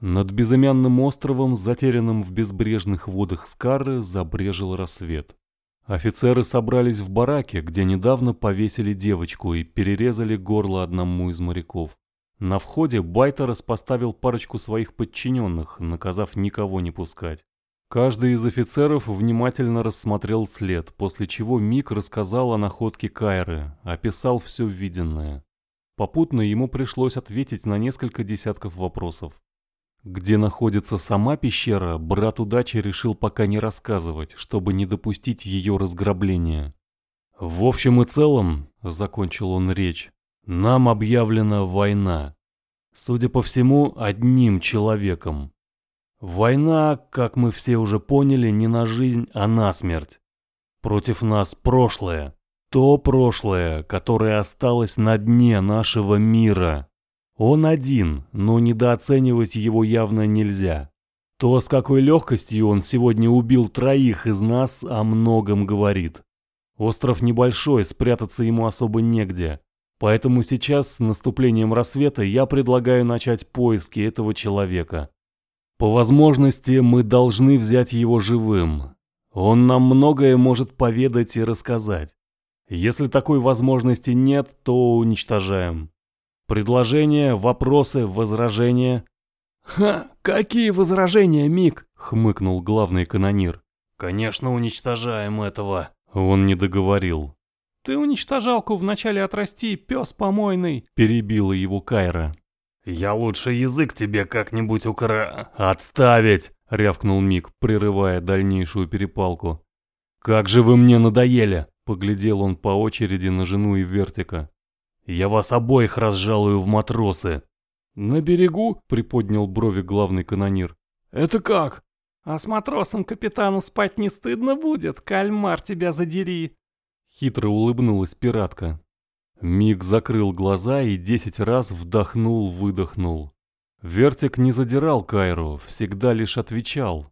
Над безымянным островом, затерянным в безбрежных водах Скары, забрежил рассвет. Офицеры собрались в бараке, где недавно повесили девочку и перерезали горло одному из моряков. На входе Байтерас поставил парочку своих подчиненных, наказав никого не пускать. Каждый из офицеров внимательно рассмотрел след, после чего Мик рассказал о находке Кайры, описал все виденное. Попутно ему пришлось ответить на несколько десятков вопросов. Где находится сама пещера, брат удачи решил пока не рассказывать, чтобы не допустить ее разграбления. В общем и целом, закончил он речь, нам объявлена война. Судя по всему, одним человеком. Война, как мы все уже поняли, не на жизнь, а на смерть. Против нас прошлое. То прошлое, которое осталось на дне нашего мира. Он один, но недооценивать его явно нельзя. То, с какой легкостью он сегодня убил троих из нас, о многом говорит. Остров небольшой, спрятаться ему особо негде. Поэтому сейчас, с наступлением рассвета, я предлагаю начать поиски этого человека. По возможности мы должны взять его живым. Он нам многое может поведать и рассказать. Если такой возможности нет, то уничтожаем. Предложения, вопросы, возражения. «Ха, какие возражения, Мик?» — хмыкнул главный канонир. «Конечно, уничтожаем этого». Он не договорил. «Ты уничтожалку вначале отрасти, пес помойный», — перебила его Кайра. «Я лучше язык тебе как-нибудь укра...» «Отставить!» — рявкнул Мик, прерывая дальнейшую перепалку. «Как же вы мне надоели!» — поглядел он по очереди на жену и Вертика. Я вас обоих разжалую в матросы. На берегу приподнял брови главный канонир. Это как? А с матросом капитану спать не стыдно будет, кальмар тебя задери. Хитро улыбнулась пиратка. Миг закрыл глаза и десять раз вдохнул-выдохнул. Вертик не задирал Кайру, всегда лишь отвечал.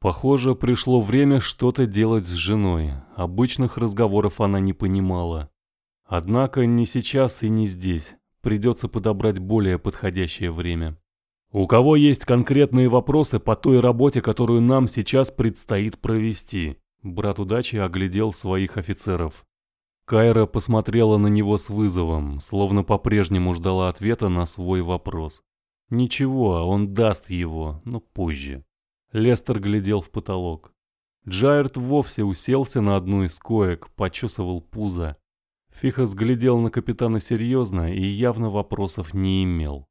Похоже, пришло время что-то делать с женой. Обычных разговоров она не понимала. Однако не сейчас и не здесь. Придется подобрать более подходящее время. У кого есть конкретные вопросы по той работе, которую нам сейчас предстоит провести? Брат удачи оглядел своих офицеров. Кайра посмотрела на него с вызовом, словно по-прежнему ждала ответа на свой вопрос. Ничего, он даст его, но позже. Лестер глядел в потолок. Джайрт вовсе уселся на одну из коек, почесывал пузо. Фихос глядел на капитана серьезно и явно вопросов не имел.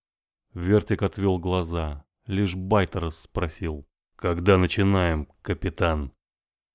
Вертик отвел глаза. Лишь Байтерс спросил. «Когда начинаем, капитан?»